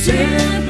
sempre.